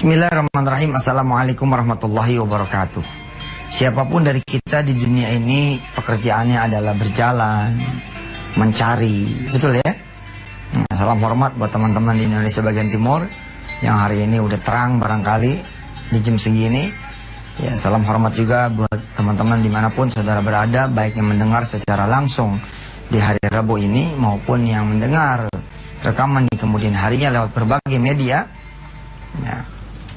Bismillahirrahmanirrahim. Assalamualaikum warahmatullahi wabarakatuh. Siapa pun dari kita di dunia ini pekerjaannya adalah berjalan, mencari, betul ya? Nah, salam hormat buat teman-teman di Indonesia bagian timur yang hari ini udah terang barangkali di jam segini. Ya, salam hormat juga buat teman-teman di mana pun saudara berada, baik yang mendengar secara langsung di hari Rabu ini maupun yang mendengar rekaman di kemudian harinya lewat berbagai media. Ya,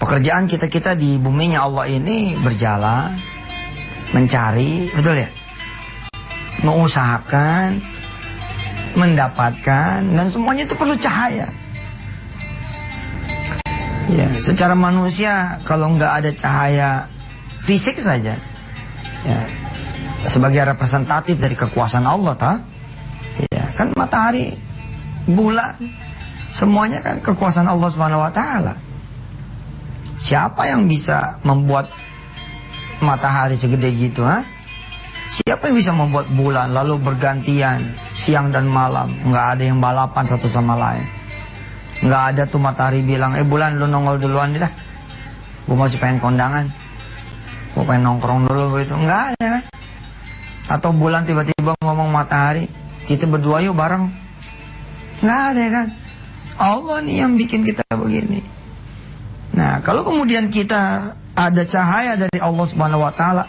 pekerjaan kita kita di buminya Allah ini berjalan, mencari, betul ya? Mengusahakan, mendapatkan, dan semuanya itu perlu cahaya. Ya, secara manusia kalau nggak ada cahaya fisik saja, ya, sebagai representatif dari kekuasaan Allah, tak? Ya, kan matahari, bulan, semuanya kan kekuasaan Allah Subhanahu Wa Taala. Siapa yang bisa membuat matahari segede gitu, ha? Siapa yang bisa membuat bulan lalu bergantian siang dan malam, nggak ada yang balapan satu sama lain. Nggak ada tuh matahari bilang, eh bulan lu nongol duluan deh. Gue masih pengen kondangan. Gue pengen nongkrong dulu begitu. Nggak ada kan. Atau bulan tiba-tiba ngomong matahari, kita berdua yuk bareng. Nggak ada kan. Allah nih yang bikin kita begini. Nah, kalau kemudian kita ada cahaya dari Allah Subhanahu wa taala.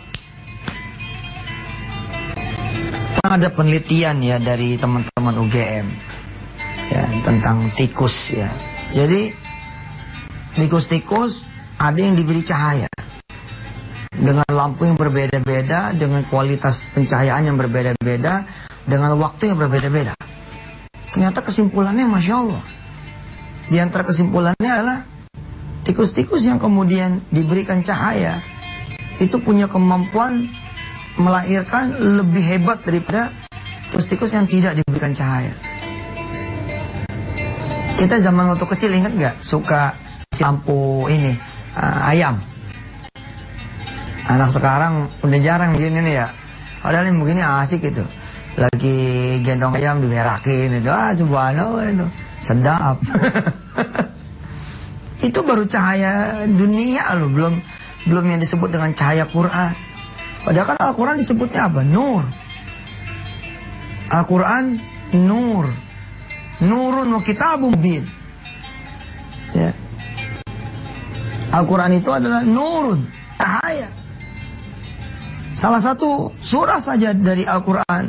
Ada penelitian ya dari teman-teman UGM ya tentang tikus ya. Jadi tikus-tikus ada yang diberi cahaya dengan lampu yang berbeda-beda, dengan kualitas pencahayaan yang berbeda-beda, dengan waktu yang berbeda-beda. Ternyata kesimpulannya masya Allah. Di antara kesimpulannya adalah tikus-tikus yang kemudian diberikan cahaya itu punya kemampuan melahirkan lebih hebat daripada tikus-tikus yang tidak diberikan cahaya. Kita zaman waktu kecil ingat nggak suka lampu ini uh, ayam. Anak sekarang udah jarang begini nih ya. Padahal yang begini asik gitu. Lagi gendong ayam dimerakin itu. Ah subhanallah itu. Sedap. itu baru cahaya dunia loh. Belum belum yang disebut dengan cahaya Quran. Padahal kan Al-Quran disebutnya apa? Nur. Al-Quran nur. Nurun wa kitabum bin. Ya. Al-Quran itu adalah nurun, cahaya. Salah satu surah saja dari Al-Quran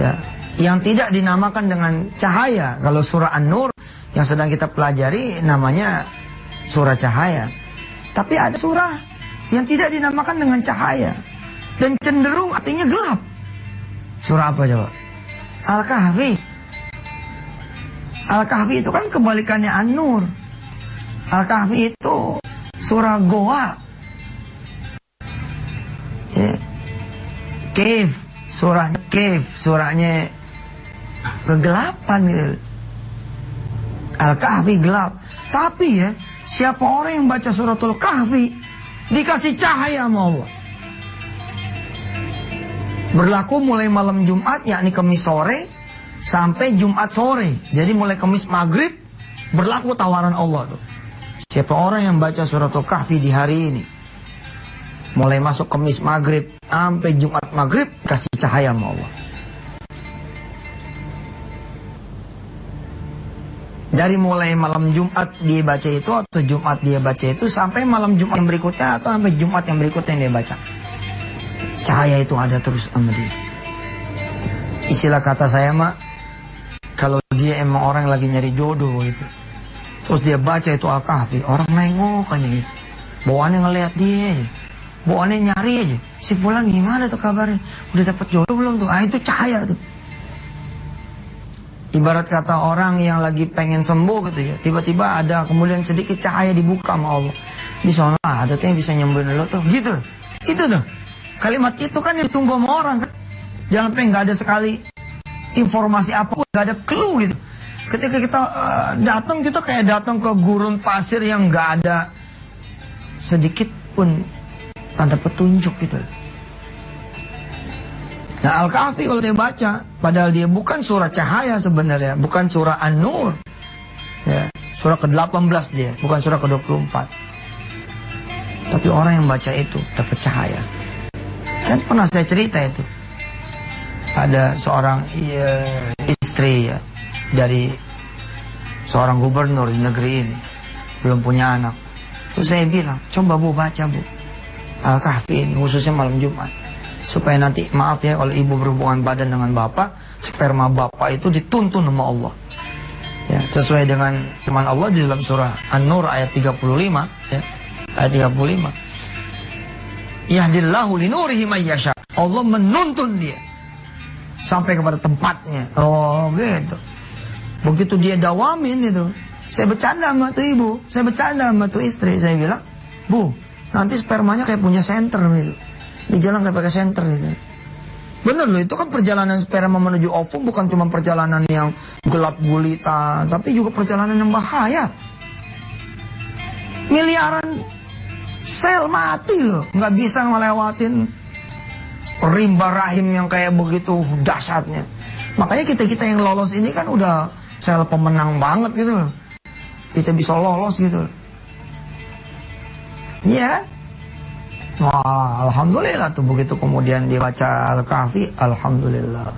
ya, yang tidak dinamakan dengan cahaya. Kalau surah An-Nur yang sedang kita pelajari namanya surah cahaya. Tapi ada surah yang tidak dinamakan dengan cahaya dan cenderung artinya gelap. Surah apa coba? Al-Kahfi. Al-Kahfi itu kan kebalikannya An-Nur. Al-Kahfi itu surah goa. Ya. Cave, surahnya cave, surahnya kegelapan gitu. Al-Kahfi gelap. Tapi ya, siapa orang yang baca suratul Kahfi dikasih cahaya sama Allah. Berlaku mulai malam Jumat yakni Kamis sore sampai Jumat sore. Jadi mulai Kamis maghrib berlaku tawaran Allah tuh. Siapa orang yang baca suratul Kahfi di hari ini mulai masuk Kamis maghrib sampai Jumat maghrib kasih cahaya sama Allah. Dari mulai malam Jumat dia baca itu atau Jumat dia baca itu sampai malam Jumat yang berikutnya atau sampai Jumat yang berikutnya dia baca. Cahaya itu ada terus sama dia. Istilah kata saya mah kalau dia emang orang lagi nyari jodoh gitu. Terus dia baca itu Al-Kahfi, orang nengok aja gitu. Bawaannya ngeliat dia aja. Bawaannya nyari aja. Si Fulan gimana tuh kabarnya? Udah dapat jodoh belum tuh? Ah itu cahaya tuh. Ibarat kata orang yang lagi pengen sembuh gitu ya. Tiba-tiba ada kemudian sedikit cahaya dibuka sama Allah. Di sana ada tuh yang bisa nyembuhin lo tuh. Gitu. Itu tuh. Kalimat itu kan yang ditunggu sama orang kan. Jangan sampai nggak ada sekali informasi apa pun, nggak ada clue gitu. Ketika kita uh, datang kita kayak datang ke gurun pasir yang nggak ada sedikit pun tanda petunjuk gitu. Nah Al-Kahfi kalau dia baca, padahal dia bukan surah cahaya sebenarnya, bukan surah An-Nur. Ya, Surah ke-18 dia, bukan surah ke-24. Tapi orang yang baca itu dapat cahaya. Kan pernah saya cerita itu. Ada seorang ya, istri ya dari seorang gubernur di negeri ini belum punya anak. Terus saya bilang, coba bu baca bu Al-Kahfi ini khususnya malam Jumat supaya nanti maaf ya kalau ibu berhubungan badan dengan bapak sperma bapak itu dituntun sama Allah. Ya sesuai dengan firman Allah di dalam surah An-Nur ayat 35 ya ayat 35 yahdillahu linurihi mayyasha Allah menuntun dia sampai kepada tempatnya. Oh gitu. Begitu dia dawamin itu saya bercanda sama tuh ibu saya bercanda sama tuh istri. Saya bilang bu nanti spermanya kayak punya senter gitu di jalan kayak pakai senter gitu. Bener loh, itu kan perjalanan sperma menuju ovum bukan cuma perjalanan yang gelap gulita, tapi juga perjalanan yang bahaya. Miliaran sel mati loh, nggak bisa ngelewatin rimba rahim yang kayak begitu dahsyatnya. Makanya kita-kita yang lolos ini kan udah sel pemenang banget gitu loh. Kita bisa lolos gitu loh. Iya, Wah, Alhamdulillah tuh begitu kemudian dibaca Al-Kahfi, Alhamdulillah.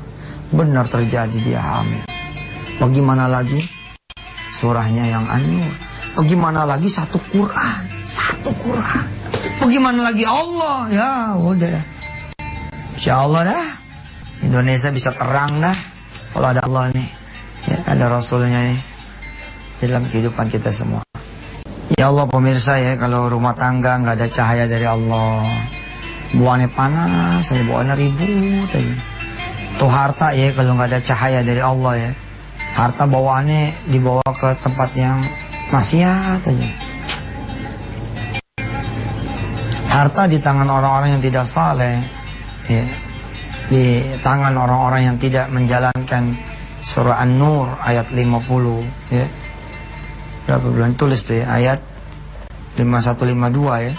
Benar terjadi dia hamil. Bagaimana lagi? Surahnya yang anu. Bagaimana lagi satu Quran? Satu Quran. Bagaimana lagi Allah? Ya udah Insya Allah dah. Indonesia bisa terang dah. Kalau ada Allah nih. Ya, ada Rasulnya nih. Dalam kehidupan kita semua. Ya Allah pemirsa ya kalau rumah tangga nggak ada cahaya dari Allah. Buahnya panas saya buahnya ribut aja. Tuh harta ya kalau nggak ada cahaya dari Allah ya. Harta bawaannya dibawa ke tempat yang maksiat aja. Harta di tangan orang-orang yang tidak saleh ya. Di tangan orang-orang yang tidak menjalankan surah An-Nur ayat 50 ya berapa bulan? Tulis ya ayat 5152 ya.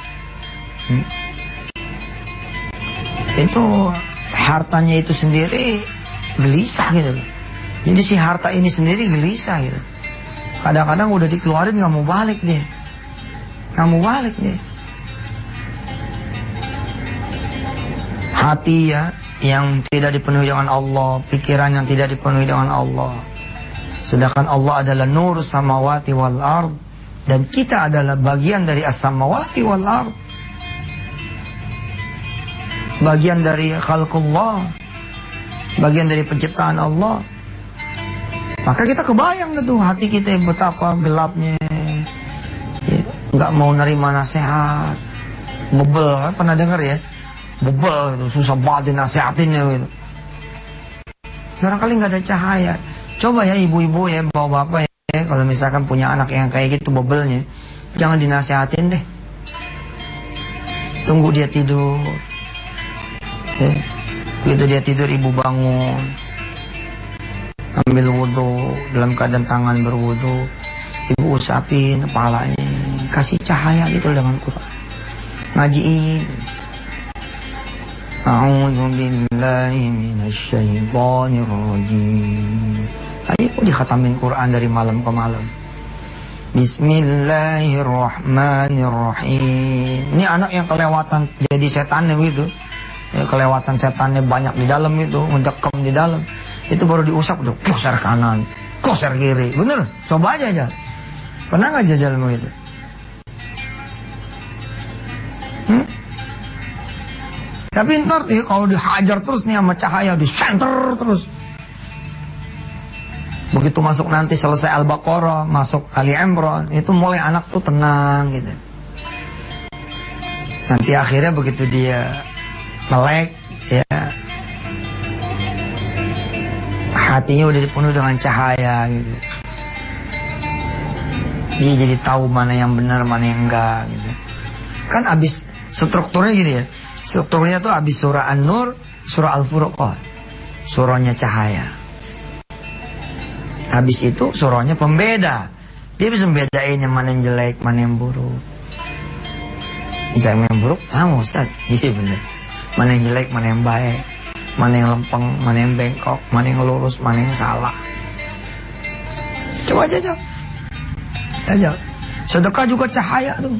Hmm. itu hartanya itu sendiri gelisah gitu loh. Jadi si harta ini sendiri gelisah gitu. Kadang-kadang udah dikeluarin nggak mau balik deh. Nggak mau balik deh. Hati ya yang tidak dipenuhi dengan Allah pikiran yang tidak dipenuhi dengan Allah Sedangkan Allah adalah nur samawati wal ard dan kita adalah bagian dari as-samawati wal ard. Bagian dari khalqullah. Bagian dari penciptaan Allah. Maka kita kebayang tuh hati kita yang betapa gelapnya. Ya, nggak mau nerima nasihat. Bebel, kan pernah dengar ya? Bebel itu susah banget dinasihatinnya gitu. Barangkali nggak ada cahaya. Coba ya ibu-ibu ya, bapak-bapak ya, kalau misalkan punya anak yang kayak gitu bobelnya, jangan dinasihatin deh. Tunggu dia tidur. Ya. Begitu dia tidur ibu bangun. Ambil wudhu dalam keadaan tangan berwudhu. Ibu usapin kepalanya. Kasih cahaya gitu dengan Quran. Ngajiin. A'udhu billahi minasyaitonir rajim. Ayo dikhatamin Quran dari malam ke malam. Bismillahirrahmanirrahim. Ini anak yang kelewatan jadi setannya begitu. Ya, kelewatan setannya banyak di dalam itu, mendekem di dalam. Itu baru diusap tuh, koser kanan, koser kiri. Bener? Coba aja aja. Pernah nggak jajal begitu? Hmm? Tapi ntar ya, kalau dihajar terus nih sama cahaya, di center terus. Begitu masuk nanti selesai Al-Baqarah, masuk Ali Imran, itu mulai anak tuh tenang gitu. Nanti akhirnya begitu dia melek, ya hatinya udah dipenuhi dengan cahaya gitu. Dia jadi tahu mana yang benar, mana yang enggak gitu. Kan abis strukturnya gitu ya. Strukturnya tuh abis surah An-Nur, surah Al-Furqan. Surahnya cahaya. Habis itu suruhnya pembeda. Dia bisa membedain yang mana yang jelek, mana yang buruk. Misalnya yang buruk, tahu Ustaz. Iya bener. Mana yang jelek, mana yang baik. Mana yang lempeng, mana yang bengkok, mana yang lurus, mana yang salah. Coba aja, coba. Aja. Sedekah juga cahaya tuh.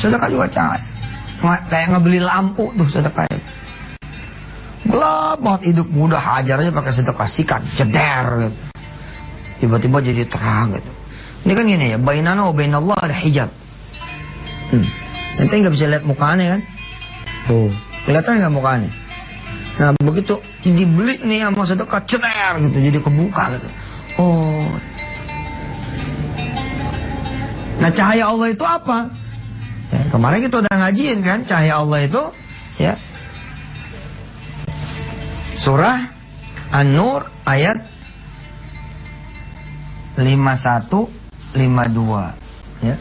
Sedekah juga cahaya. Kayak ngebeli lampu tuh sedekah. Gelap banget hidup mudah aja pakai sedekah sikat jeder gitu. Tiba-tiba jadi terang gitu. Ini kan gini ya, bainana wa bainallah ada hijab. Hmm. Nanti nggak bisa lihat mukanya kan? Tuh, kelihatan nggak mukanya? Nah begitu dibeli nih sama sedekah ceter gitu, jadi kebuka gitu. Oh. Nah cahaya Allah itu apa? Ya, kemarin kita udah ngajiin kan cahaya Allah itu ya. Surah An-Nur ayat 51 52 ya.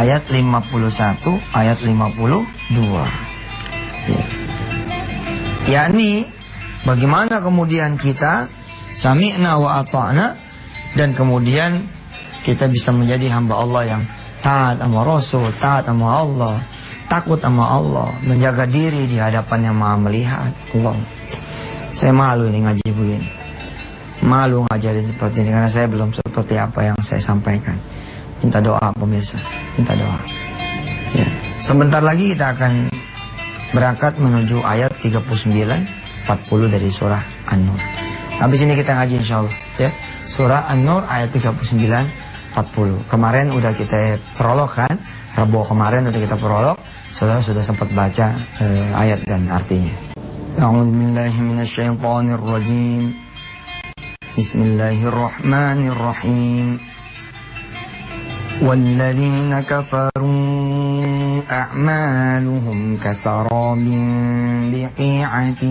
Ayat 51 ayat 52 ya. Yakni bagaimana kemudian kita sami'na wa ata'na dan kemudian kita bisa menjadi hamba Allah yang taat sama Rasul, taat sama Allah, takut sama Allah, menjaga diri di hadapan yang maha melihat. Allah. Saya malu ini ngaji begini. Malu ngajarin seperti ini karena saya belum seperti apa yang saya sampaikan. Minta doa pemirsa, minta doa. Ya. Sebentar lagi kita akan berangkat menuju ayat 39 40 dari surah An-Nur. Habis ini kita ngaji insya Allah ya. Surah An-Nur ayat 39 40. Kemarin udah kita prolog kan? Rabu kemarin udah kita prolog. Saudara sudah sempat baca eh, ayat dan artinya. A'udzubillahi minasyaitonirrajim. Bismillahirrahmanirrahim. والذين كفروا أعمالهم كسراب بقيعة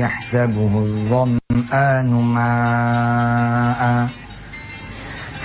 يحسبه الظمآن ماءً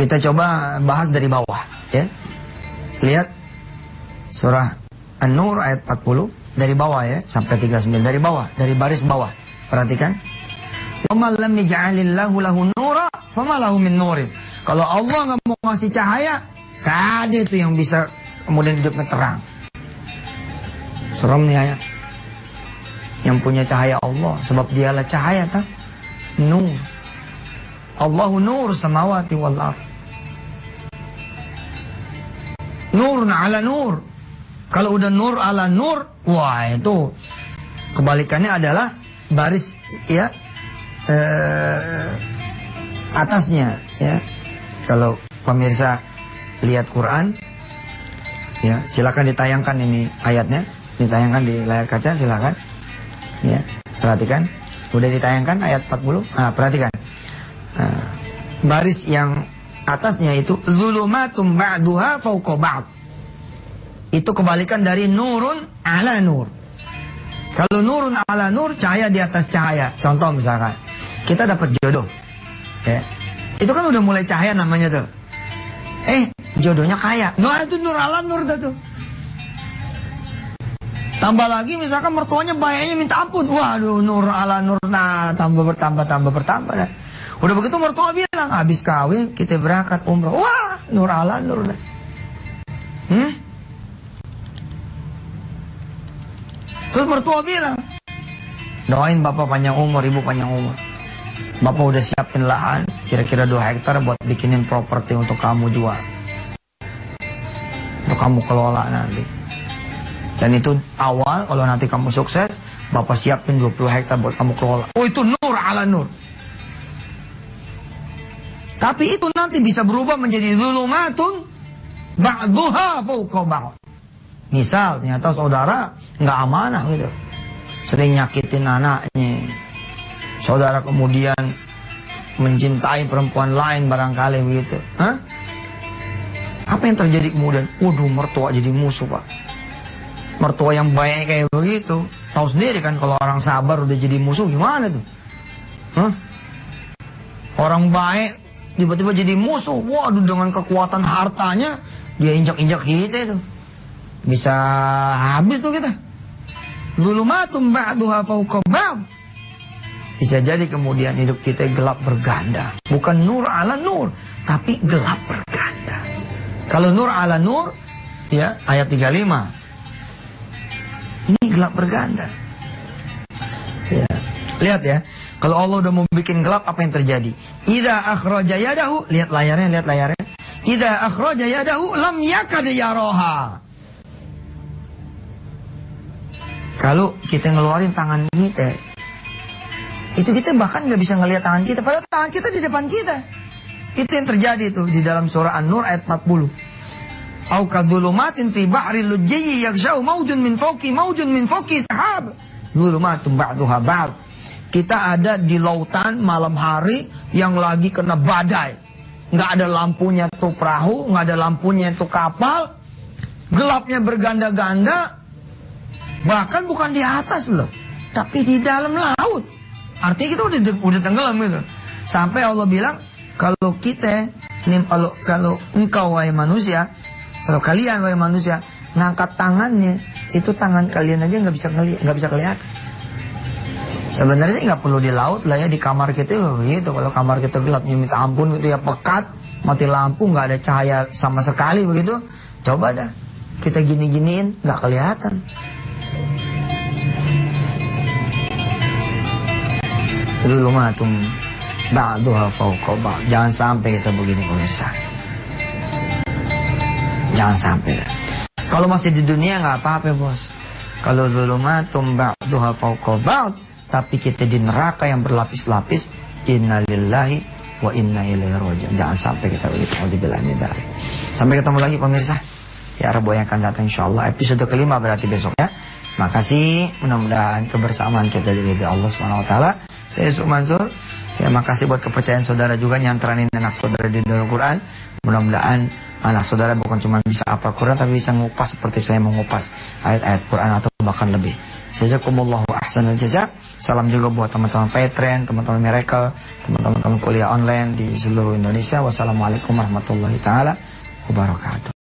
Kita coba bahas dari bawah ya. Lihat surah An-Nur ayat 40 dari bawah ya sampai 39 dari bawah, dari baris bawah. Perhatikan. Lahu min nurin. Kalau Allah nggak mau ngasih cahaya, gak ada itu yang bisa kemudian hidupnya terang. Serem nih ayat yang punya cahaya Allah sebab dialah cahaya tak nur Allahu nur samawati wal ard nurun ala nur kalau udah nur ala nur wah itu kebalikannya adalah baris ya eh, atasnya ya kalau pemirsa lihat Quran ya silakan ditayangkan ini ayatnya ditayangkan di layar kaca silakan Ya, perhatikan. Udah ditayangkan ayat 40. Nah, perhatikan. Nah, baris yang atasnya itu zulumatum ba'duha fauqa ba'd. Itu kebalikan dari nurun ala nur. Kalau nurun ala nur, cahaya di atas cahaya. Contoh misalkan, kita dapat jodoh. Ya. Itu kan udah mulai cahaya namanya tuh. Eh, jodohnya kaya. Nah, itu nur ala nur tuh. Tambah lagi misalkan mertuanya baiknya minta ampun. Waduh, nur ala nur. Nah, tambah bertambah, tambah bertambah. Nah. Udah begitu mertua bilang, habis kawin kita berangkat umroh. Wah, nur ala nur. Hmm? Terus mertua bilang, doain bapak panjang umur, ibu panjang umur. Bapak udah siapin lahan, kira-kira 2 hektar buat bikinin properti untuk kamu jual. Untuk kamu kelola nanti. Dan itu awal kalau nanti kamu sukses, Bapak siapin 20 hektar buat kamu kelola. Oh itu nur ala nur. Tapi itu nanti bisa berubah menjadi zulumatun ba'duha fawqa ba'd. Misal ternyata saudara nggak amanah gitu. Sering nyakitin anaknya. Saudara kemudian mencintai perempuan lain barangkali begitu. Hah? Apa yang terjadi kemudian? Waduh mertua jadi musuh pak. Mertua yang baik kayak begitu. Tahu sendiri kan kalau orang sabar udah jadi musuh gimana tuh? Hah? Orang baik tiba-tiba jadi musuh. Waduh dengan kekuatan hartanya dia injak-injak kita itu. Bisa habis tuh kita. Dulu matum ba'duha fauqa ba'd. Bisa jadi kemudian hidup kita gelap berganda. Bukan nur ala nur, tapi gelap berganda. Kalau nur ala nur, ya ayat 35. Ini gelap berganda. Ya. Lihat ya, kalau Allah udah mau bikin gelap apa yang terjadi? Ida akhraja yadahu, lihat layarnya, lihat layarnya. Ida akhraja yadahu lam yakad yaroha. Kalau kita ngeluarin tangan kita, itu kita bahkan nggak bisa ngelihat tangan kita. Padahal tangan kita di depan kita. Itu yang terjadi itu di dalam surah An-Nur ayat 40. Au kadzulumatin fi bahri lujji yaghshaw maujun min fawqi maujun min fawqi sahab. Zulumatun ba'duha ba'd. Kita ada di lautan malam hari yang lagi kena badai. Nggak ada lampunya tuh perahu, nggak ada lampunya tuh kapal. Gelapnya berganda-ganda. Bahkan bukan di atas loh, tapi di dalam laut. Artinya kita udah udah tenggelam gitu. Sampai Allah bilang kalau kita nih kalau kalau engkau wahai manusia, kalau kalian wahai manusia ngangkat tangannya, itu tangan kalian aja nggak bisa ngelihat, nggak bisa kelihatan. Sebenarnya sih nggak perlu di laut lah ya di kamar kita begitu. Kalau kamar kita gelap, ya minta ampun gitu ya pekat, mati lampu nggak ada cahaya sama sekali begitu. Coba dah kita gini-giniin nggak kelihatan. Zulumatum ba'duha fawqa. Jangan sampai kita begini pemirsa. Jangan sampai. dah. Kalau masih di dunia nggak apa-apa bos. Kalau zulumatum ba'duha fawqa tapi kita di neraka yang berlapis-lapis, innalillahi wa inna ilaihi raji'un. Jangan sampai kita begitu. Dari. Sampai ketemu lagi pemirsa. Ya Rabu yang akan datang insya Allah episode kelima berarti besok ya. Makasih mudah-mudahan kebersamaan kita dari Allah Subhanahu Wa Taala. Saya Yusuf Mansur. Ya makasih buat kepercayaan saudara juga nyantranin anak saudara di dalam Quran. Mudah-mudahan anak saudara bukan cuma bisa apa Quran tapi bisa ngupas seperti saya mengupas ayat-ayat Quran atau bahkan lebih. Jazakumullahu ahsanul jaza. Salam juga buat teman-teman Patreon, teman-teman Miracle, teman-teman kuliah online di seluruh Indonesia. Wassalamualaikum warahmatullahi taala wabarakatuh.